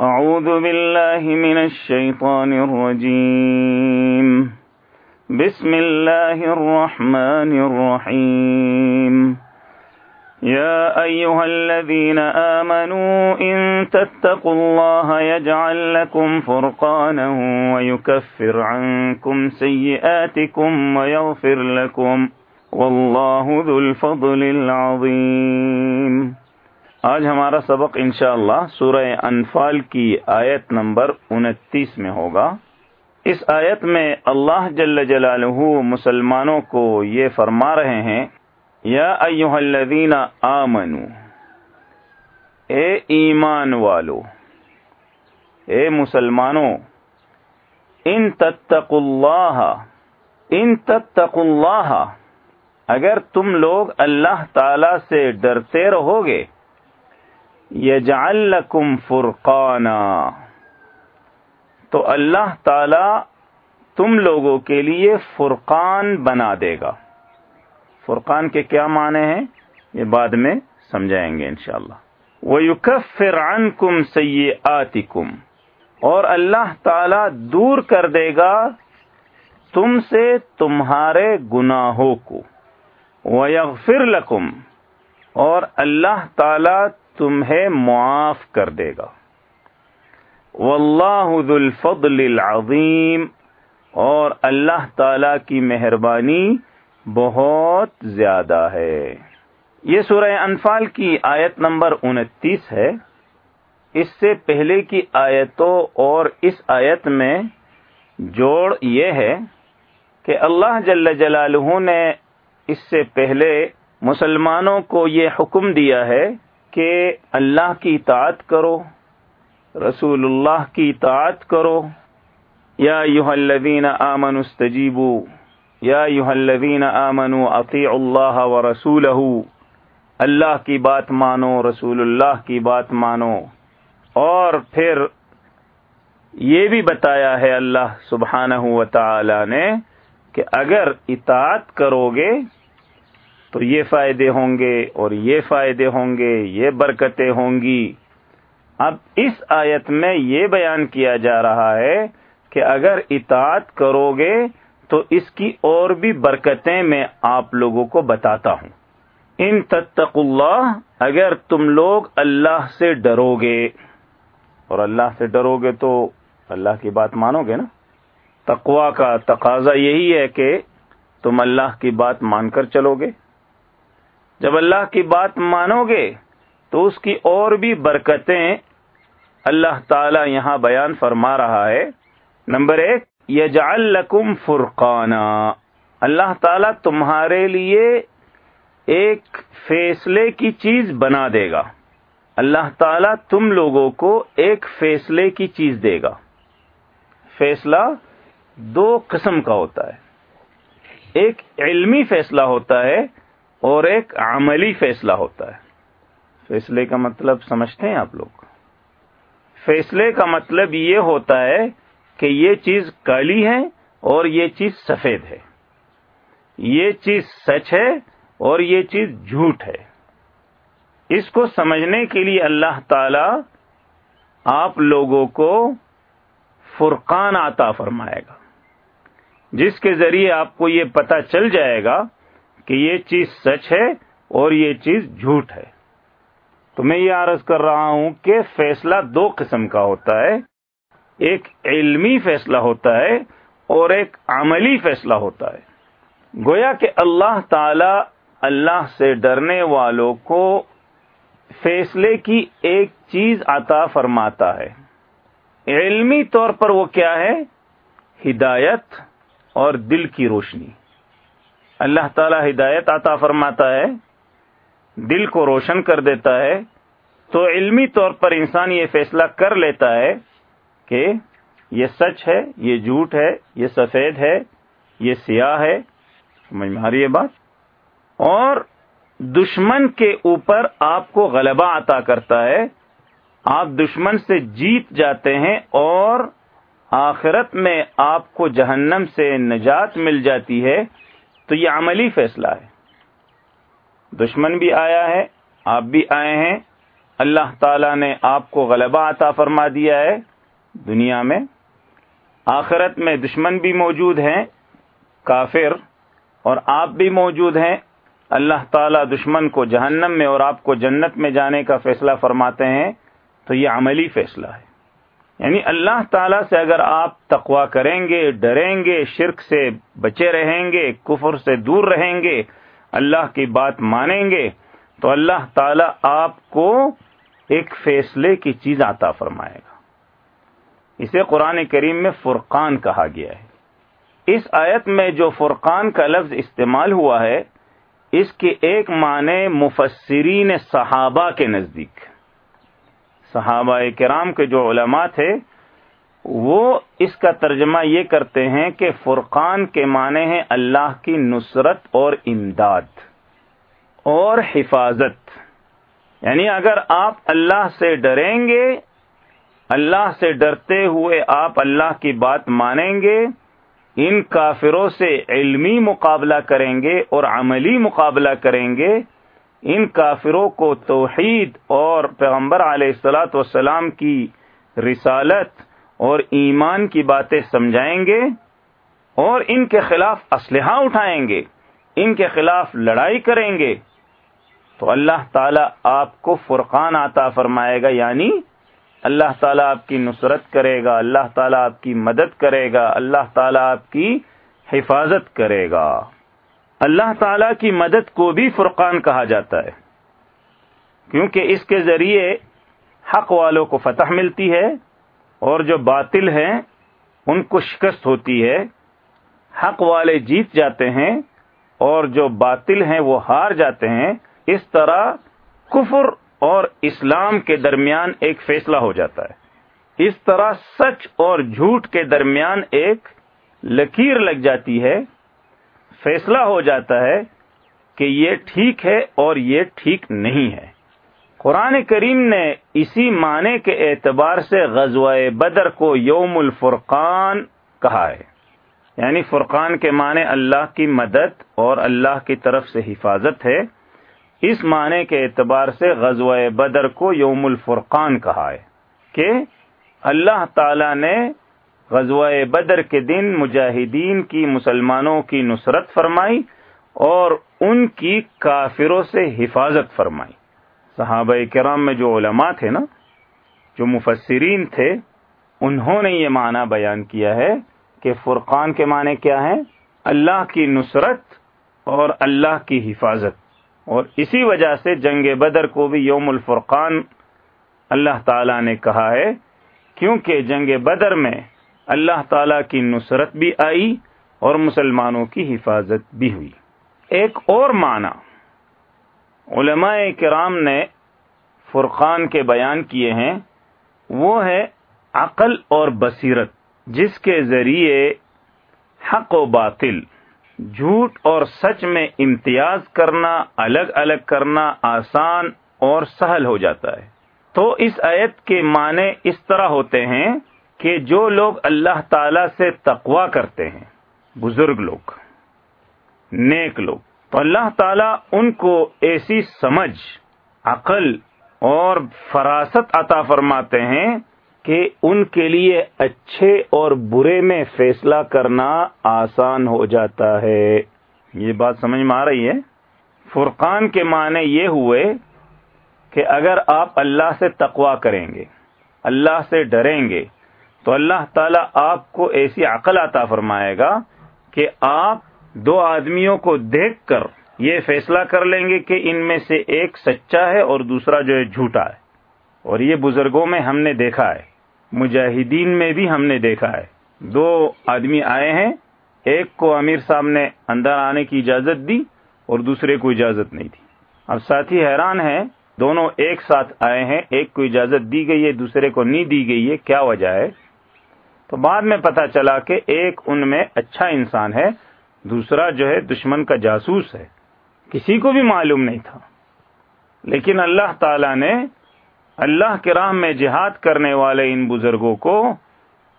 أعوذ بالله من الشيطان الرجيم. بسم الله الرحمن الرحيم. يا أيها الذين آمنوا، إن تتقوا الله يجعل لكم فرقانا ويكفر عنكم سيئاتكم ويغفر لكم. والله ذو الفضل العظيم. آج ہمارا سبق انشاءاللہ اللہ سورہ انفال کی آیت نمبر انتیس میں ہوگا۔ اس آیت میں اللہ جل جلالہ مسلمانوں کو یہ فرما رہے ہیں، یا ایوہ الذین آمنو، اے ایمان والو، اے مسلمانوں، ان تتق اللہ، ان تتق اللہ، اگر تم لوگ اللہ تعالی سے ڈرتے رہو گے یجعل لکم فرقانا۔ تو اللہ تعالی تم لوگوں کے لیے فرقان بنا دے گا۔ فرقان کے کیا معنی ہیں؟ یہ بعد میں سمجھائیں گے انشاءاللہ۔ وَيُكَفِّرْ عَنْكُمْ سَيِّئَاتِكُمْ۔ اور اللہ تعالی دور کر دے گا تم سے تمہارے گناہوں کو۔ وَيَغْفِرْ لَكُمْ۔ اور اللہ تعالی تمہیں معاف کر دے گا۔ واللہ ذو الفضل العظیم۔ اور اللہ تعالی کی مہربانی بہت زیادہ ہے۔ یہ سورہ انفال کی آیت نمبر انتیس ہے۔ اس سے پہلے کی آیتوں اور اس آیت میں جوڑ یہ ہے کہ اللہ جل جلالہ نے اس سے پہلے مسلمانوں کو یہ حکم دیا ہے کہ اللہ کی اطاعت کرو، رسول اللہ کی اطاعت کرو۔ یا یوح الذین آمن استجیبو۔ یا یوح الذین آمن اطیع اللہ و رسول اللہ کی بات مانو، رسول اللہ کی بات مانو۔ اور پھر یہ بھی بتایا ہے اللہ سبحانہ و تعالی نے کہ اگر اطاعت کرو گے تو یہ فائدے ہوں گے اور یہ فائدے ہوں گے، یہ برکتیں ہوں گی۔ اب اس آیت میں یہ بیان کیا جا رہا ہے کہ اگر اطاعت کرو گے تو اس کی اور بھی برکتیں میں آپ لوگوں کو بتاتا ہوں۔ ان تتق اللہ، اگر تم لوگ اللہ سے ڈرو گے اور اللہ سے ڈرو گے تو اللہ کی بات مانو گے نا۔ تقوا کا تقاضا یہی ہے کہ تم اللہ کی بات مان کر چلو گے جب اللہ کی بات مانو گے تو اس کی اور بھی برکتیں اللہ تعالی یہاں بیان فرما رہا ہے۔ نمبر ایک، یجعل لکم فرقانا۔ اللہ تعالی تمہارے لیے ایک فیصلے کی چیز بنا دے گا۔ اللہ تعالی تم لوگوں کو ایک فیصلے کی چیز دے گا۔ فیصلہ دو قسم کا ہوتا ہے۔ ایک علمی فیصلہ ہوتا ہے اور ایک عملی فیصلہ ہوتا ہے۔ فیصلے کا مطلب سمجھتے ہیں آپ لوگ۔ فیصلے کا مطلب یہ ہوتا ہے کہ یہ چیز کالی ہے اور یہ چیز سفید ہے۔ یہ چیز سچ ہے اور یہ چیز جھوٹ ہے۔ اس کو سمجھنے کے لیے اللہ تعالی آپ لوگوں کو فرقان آتا فرمائے گا۔ جس کے ذریعے آپ کو یہ پتا چل جائے گا کہ یہ چیز سچ ہے اور یہ چیز جھوٹ ہے۔ تو میں یہ عرض کر رہا ہوں کہ فیصلہ دو قسم کا ہوتا ہے۔ ایک علمی فیصلہ ہوتا ہے اور ایک عملی فیصلہ ہوتا ہے۔ گویا کہ اللہ تعالی اللہ سے ڈرنے والوں کو فیصلے کی ایک چیز عطا فرماتا ہے۔ علمی طور پر وہ کیا ہے؟ ہدایت اور دل کی روشنی۔ اللہ تعالی ہدایت عطا فرماتا ہے، دل کو روشن کر دیتا ہے۔ تو علمی طور پر انسان یہ فیصلہ کر لیتا ہے کہ یہ سچ ہے، یہ جھوٹ ہے، یہ سفید ہے، یہ سیاہ ہے۔ سمجھ میں آ رہی ہے بات؟ اور دشمن کے اوپر آپ کو غلبہ عطا کرتا ہے۔ آپ دشمن سے جیت جاتے ہیں اور آخرت میں آپ کو جہنم سے نجات مل جاتی ہے۔ تو یہ عملی فیصلہ ہے۔ دشمن بھی آیا ہے، آپ بھی آئے ہیں۔ اللہ تعالی نے آپ کو غلبہ عطا فرما دیا ہے دنیا میں۔ آخرت میں دشمن بھی موجود ہیں، کافر اور آپ بھی موجود ہیں۔ اللہ تعالیٰ دشمن کو جہنم میں اور آپ کو جنت میں جانے کا فیصلہ فرماتے ہیں۔ تو یہ عملی فیصلہ ہے۔ یعنی اللہ تعالیٰ سے اگر آپ تقوا کریں گے، ڈریں گے، شرک سے بچے رہیں گے، کفر سے دور رہیں گے، اللہ کی بات مانیں گے، تو اللہ تعالیٰ آپ کو ایک فیصلے کی چیز عطا فرمائے گا۔ اسے قرآن کریم میں فرقان کہا گیا ہے۔ اس آیت میں جو فرقان کا لفظ استعمال ہوا ہے، اس کے ایک معنی مفسرین صحابہ کے نزدیک صحابہ کرام کے جو علماء تھے، وہ اس کا ترجمہ یہ کرتے ہیں کہ فرقان کے معنی ہیں اللہ کی نصرت اور امداد اور حفاظت۔ یعنی اگر آپ اللہ سے ڈریں گے، اللہ سے ڈرتے ہوئے آپ اللہ کی بات مانیں گے، ان کافروں سے علمی مقابلہ کریں گے اور عملی مقابلہ کریں گے ان کافروں کو توحید اور پیغمبر علیہ السلاۃ والسلام کی رسالت اور ایمان کی باتیں سمجھائیں گے اور ان کے خلاف اسلحہ اٹھائیں گے، ان کے خلاف لڑائی کریں گے۔ تو اللہ تعالی آپ کو فرقان عطا فرمائے گا یعنی اللہ تعالیٰ آپ کی نصرت کرے گا، اللہ تعالیٰ آپ کی مدد کرے گا، اللہ تعالیٰ آپ کی حفاظت کرے گا۔ اللہ تعالیٰ کی مدد کو بھی فرقان کہا جاتا ہے۔ کیونکہ اس کے ذریعے حق والوں کو فتح ملتی ہے اور جو باطل ہیں، ان کو شکست ہوتی ہے۔ حق والے جیت جاتے ہیں اور جو باطل ہیں، وہ ہار جاتے ہیں۔ اس طرح کفر اور اسلام کے درمیان ایک فیصلہ ہو جاتا ہے۔ اس طرح سچ اور جھوٹ کے درمیان ایک لکیر لگ جاتی ہے۔ فیصلہ ہو جاتا ہے کہ یہ ٹھیک ہے اور یہ ٹھیک نہیں ہے۔ قرآن کریم نے اسی معنی کے اعتبار سے غزوہ بدر کو یوم الفرقان کہا ہے۔ یعنی فرقان کے معنی اللہ کی مدد اور اللہ کی طرف سے حفاظت ہے۔ اس معنی کے اعتبار سے غزوہ بدر کو یوم الفرقان کہا ہے کہ اللہ تعالی نے غزوہ بدر کے دن مجاہدین کی مسلمانوں کی نصرت فرمائی اور ان کی کافروں سے حفاظت فرمائی۔ صحابہ کرام میں جو علماء تھے نا، جو مفسرین تھے، انہوں نے یہ معنی بیان کیا ہے کہ فرقان کے معنی کیا ہیں؟ اللہ کی نصرت اور اللہ کی حفاظت۔ اور اسی وجہ سے جنگ بدر کو بھی یوم الفرقان اللہ تعالی نے کہا ہے، کیونکہ جنگ بدر میں اللہ تعالی کی نصرت بھی آئی اور مسلمانوں کی حفاظت بھی ہوئی۔ ایک اور معنی، علماء کرام نے فرقان کے بیان کیے ہیں، وہ ہے عقل اور بصیرت، جس کے ذریعے حق و باطل، جھوٹ اور سچ میں امتیاز کرنا، الگ الگ کرنا آسان اور سہل ہو جاتا ہے۔ تو اس آیت کے معنی اس طرح ہوتے ہیں کہ جو لوگ اللہ تعالی سے تقوا کرتے ہیں، بزرگ لوگ، نیک لوگ، تو اللہ تعالی ان کو ایسی سمجھ، عقل اور فراست عطا فرماتے ہیں کہ ان کے لیے اچھے اور برے میں فیصلہ کرنا آسان ہو جاتا ہے۔ یہ بات سمجھ میں آ رہی ہے؟ فرقان کے معنی یہ ہوئے کہ اگر آپ اللہ سے تقوا کریں گے، اللہ سے ڈریں گے تو اللہ تعالیٰ آپ کو ایسی عقل عطا فرمائے گا کہ آپ دو آدمیوں کو دیکھ کر یہ فیصلہ کر لیں گے کہ ان میں سے ایک سچا ہے اور دوسرا جو ہے جھوٹا ہے۔ اور یہ بزرگوں میں ہم نے دیکھا ہے، مجاہدین میں بھی ہم نے دیکھا ہے۔ دو آدمی آئے ہیں، ایک کو امیر صاحب نے اندر آنے کی اجازت دی اور دوسرے کو اجازت نہیں دی۔ اب ساتھی حیران ہے دونوں ایک ساتھ آئے ہیں، ایک کو اجازت دی گئی ہے، دوسرے کو نہیں دی گئی ہے، کیا وجہ ہے؟ تو بعد میں پتا چلا کہ ایک ان میں اچھا انسان ہے، دوسرا جو ہے دشمن کا جاسوس ہے۔ کسی کو بھی معلوم نہیں تھا۔ لیکن اللہ تعالی نے اللہ کی راہ میں جہاد کرنے والے ان بزرگوں کو،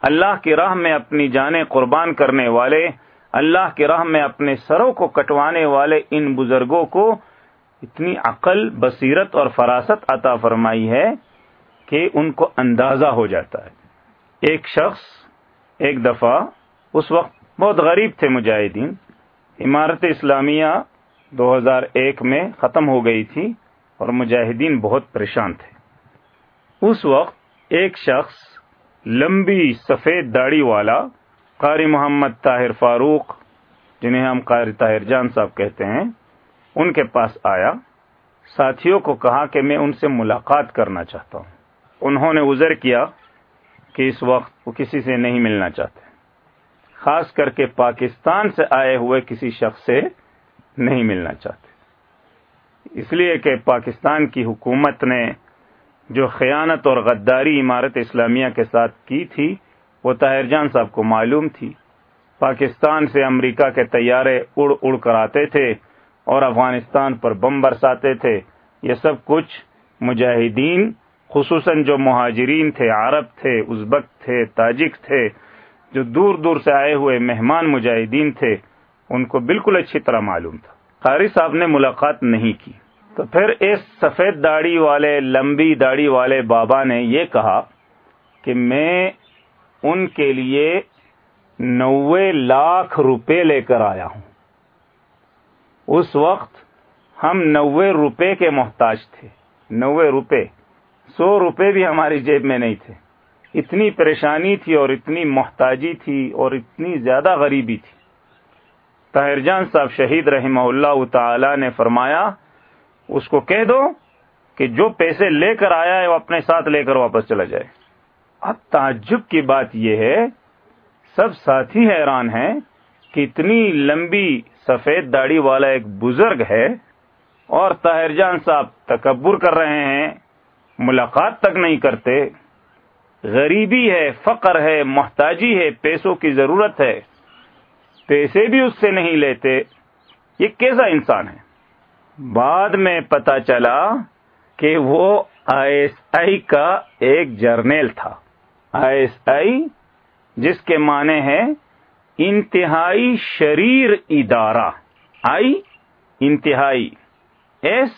اللہ کی راہ میں اپنی جانیں قربان کرنے والے، اللہ کی راہ میں اپنے سروں کو کٹوانے والے ان بزرگوں کو اتنی عقل، بصیرت اور فراست عطا فرمائی ہے کہ ان کو اندازہ ہو جاتا ہے۔ ایک شخص ایک دفعہ اس وقت بہت غریب تھے مجاہدین۔ عمارت اسلامیہ دو ہزار ایک میں ختم ہو گئی تھی اور مجاہدین بہت پریشان تھے۔ اس وقت ایک شخص لمبی سفید داڑھی والا قاری محمد طاہر فاروق، جنہیں ہم قاری طاہر جان صاحب کہتے ہیں، ان کے پاس آیا۔ ساتھیوں کو کہا کہ میں ان سے ملاقات کرنا چاہتا ہوں۔ انہوں نے ازر کیا کہ اس وقت وہ کسی سے نہیں ملنا چاہتے۔ خاص کر کے پاکستان سے آئے ہوئے کسی شخص سے نہیں ملنا چاہتے۔ اس لیے کہ پاکستان کی حکومت نے جو خیانت اور غداری عمارت اسلامیہ کے ساتھ کی تھی، وہ طاہر جان صاحب کو معلوم تھی۔ پاکستان سے امریکہ کے طیارے اڑ اڑ کر آتے تھے اور افغانستان پر بم برساتے تھے۔ یہ سب کچھ مجاہدین خصوصاً جو مہاجرین تھے، عرب تھے، ازبک تھے، تاجک تھے، جو دور دور سے آئے ہوئے مہمان مجاہدین تھے، ان کو بالکل اچھی طرح معلوم تھا۔ قاری صاحب نے ملاقات نہیں کی۔ تو پھر اس سفید داڑھی والے، لمبی داڑھی والے بابا نے یہ کہا کہ میں ان کے لیے نوے لاکھ روپے لے کر آیا ہوں۔ اس وقت ہم نوے روپے کے محتاج تھے، نوے روپے۔ سو روپے بھی ہماری جیب میں نہیں تھے۔ اتنی پریشانی تھی اور اتنی محتاجی تھی اور اتنی زیادہ غریبی تھی۔ طاہر جان صاحب شہید رحمہ اللہ تعالی نے فرمایا، اس کو کہہ دو کہ جو پیسے لے کر آیا ہے وہ اپنے ساتھ لے کر واپس چلا جائے۔ اب تعجب کی بات یہ ہے، سب ساتھی حیران ہیں کہ اتنی لمبی سفید داڑھی والا ایک بزرگ ہے اور طاہر جان صاحب تکبر کر رہے ہیں۔ ملاقات تک نہیں کرتے، غریبی ہے، فقر ہے، محتاجی ہے، پیسوں کی ضرورت ہے۔ پیسے بھی اس سے نہیں لیتے، یہ کیسا انسان ہے؟ بعد میں پتا چلا کہ وہ آئی ایس آئی کا ایک جرنیل تھا۔ آئی ایس آئی، جس کے معنی ہے انتہائی شریر ادارہ۔ آئی، انتہائی۔ ایس،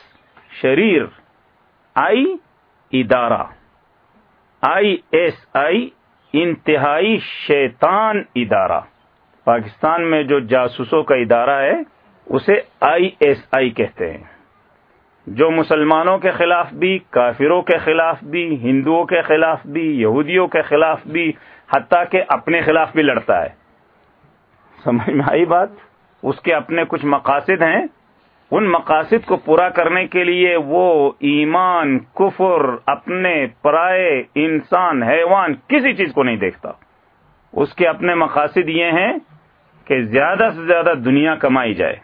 شریر۔ آئی ادارہ۔ آئی ایس آئی، انتہائی شیطان ادارہ۔ پاکستان میں جو جاسوسوں کا ادارہ ہے، اسے آئی ایس آئی کہتے ہیں۔ جو مسلمانوں کے خلاف بھی، کافروں کے خلاف بھی، ہندوؤں کے خلاف بھی، یہودیوں کے خلاف بھی، حتیٰ کہ اپنے خلاف بھی لڑتا ہے۔ سمجھ میں آئی بات؟ اس کے اپنے کچھ مقاصد ہیں۔ ان مقاصد کو پورا کرنے کے لیے وہ ایمان، کفر، اپنے پرائے، انسان، حیوان کسی چیز کو نہیں دیکھتا۔ اس کے اپنے مقاصد یہ ہیں کہ زیادہ سے زیادہ دنیا کمائی جائے۔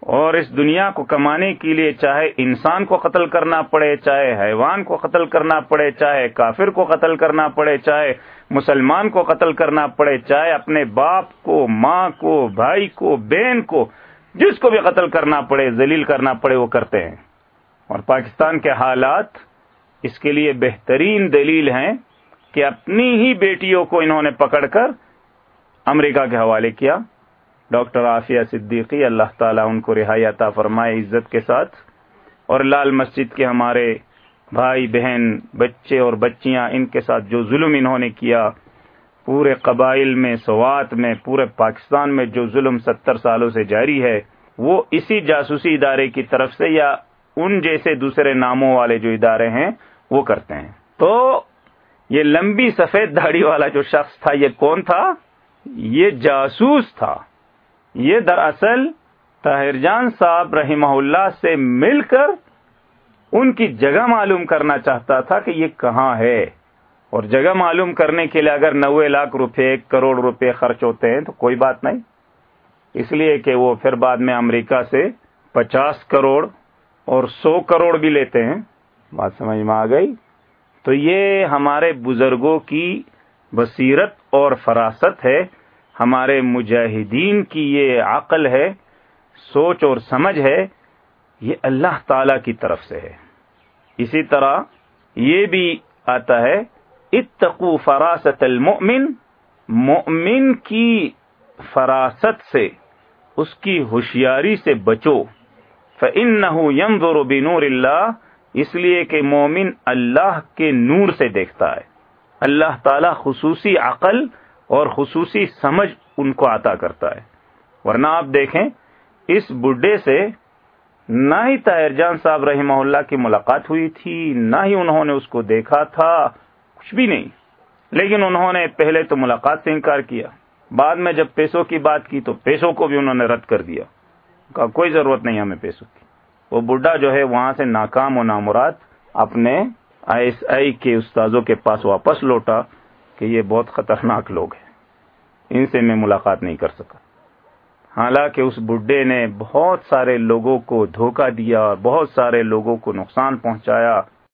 اور اس دنیا کو کمانے کے لیے چاہے انسان کو قتل کرنا پڑے، چاہے حیوان کو قتل کرنا پڑے، چاہے کافر کو قتل کرنا پڑے، چاہے مسلمان کو قتل کرنا پڑے، چاہے اپنے باپ کو، ماں کو، بھائی کو، بہن کو جس کو بھی قتل کرنا پڑے، ذلیل کرنا پڑے، وہ کرتے ہیں۔ اور پاکستان کے حالات اس کے لیے بہترین دلیل ہیں کہ اپنی ہی بیٹیوں کو انہوں نے پکڑ کر امریکہ کے حوالے کیا۔ ڈاکٹر عافیہ صدیقی، اللہ تعالیٰ ان کو رہائی عطا فرمائے عزت کے ساتھ۔ اور لال مسجد کے ہمارے بھائی، بہن، بچے اور بچیاں ان کے ساتھ جو ظلم انہوں نے کیا پورے قبائل میں، سوات میں، پورے پاکستان میں جو ظلم ستر سالوں سے جاری ہے، وہ اسی جاسوسی ادارے کی طرف سے یا ان جیسے دوسرے ناموں والے جو ادارے ہیں، وہ کرتے ہیں۔ تو یہ لمبی سفید داڑھی والا جو شخص تھا، یہ کون تھا؟ یہ جاسوس تھا۔ یہ دراصل طاہر جان صاحب رحمہ اللہ سے مل کر ان کی جگہ معلوم کرنا چاہتا تھا کہ یہ کہاں ہے۔ اور جگہ معلوم کرنے کے لیے اگر نوے لاکھ روپے، ایک کروڑ روپے خرچ ہوتے ہیں تو کوئی بات نہیں۔ اس لیے کہ وہ پھر بعد میں امریکہ سے پچاس کروڑ اور سو کروڑ بھی لیتے ہیں۔ بات سمجھ میں آ گئی؟ تو یہ ہمارے بزرگوں کی بصیرت اور فراست ہے۔ ہمارے مجاہدین کی یہ عقل ہے، سوچ اور سمجھ ہے۔ یہ اللہ تعالی کی طرف سے ہے۔ اسی طرح یہ بھی آتا ہے اتقو فراست المؤمن، مؤمن کی فراست سے، اس کی ہوشیاری سے بچو۔ فن نہ بنور اللہ اس لیے کہ مومن اللہ کے نور سے دیکھتا ہے۔ اللہ تعالی خصوصی عقل اور خصوصی سمجھ ان کو عطا کرتا ہے۔ ورنہ آپ دیکھیں، اس بڈھے سے نہ ہی طاہر جان صاحب رحمہ اللہ کی ملاقات ہوئی تھی، نہ ہی انہوں نے اس کو دیکھا تھا۔ کچھ بھی نہیں۔ لیکن انہوں نے پہلے تو ملاقات سے انکار کیا۔ بعد میں جب پیسوں کی بات کی تو پیسوں کو بھی انہوں نے رد کر دیا۔ کہا کوئی ضرورت نہیں ہمیں پیسوں کی۔ وہ بڈھا جو ہے وہاں سے ناکام و نامراد اپنے آئی ایس آئی کے استاذوں کے پاس واپس لوٹا کہ یہ بہت خطرناک لوگ ہیں۔ ان سے میں ملاقات نہیں کر سکا۔ حالانکہ اس بڈھے نے بہت سارے لوگوں کو دھوکہ دیا اور بہت سارے لوگوں کو نقصان پہنچایا۔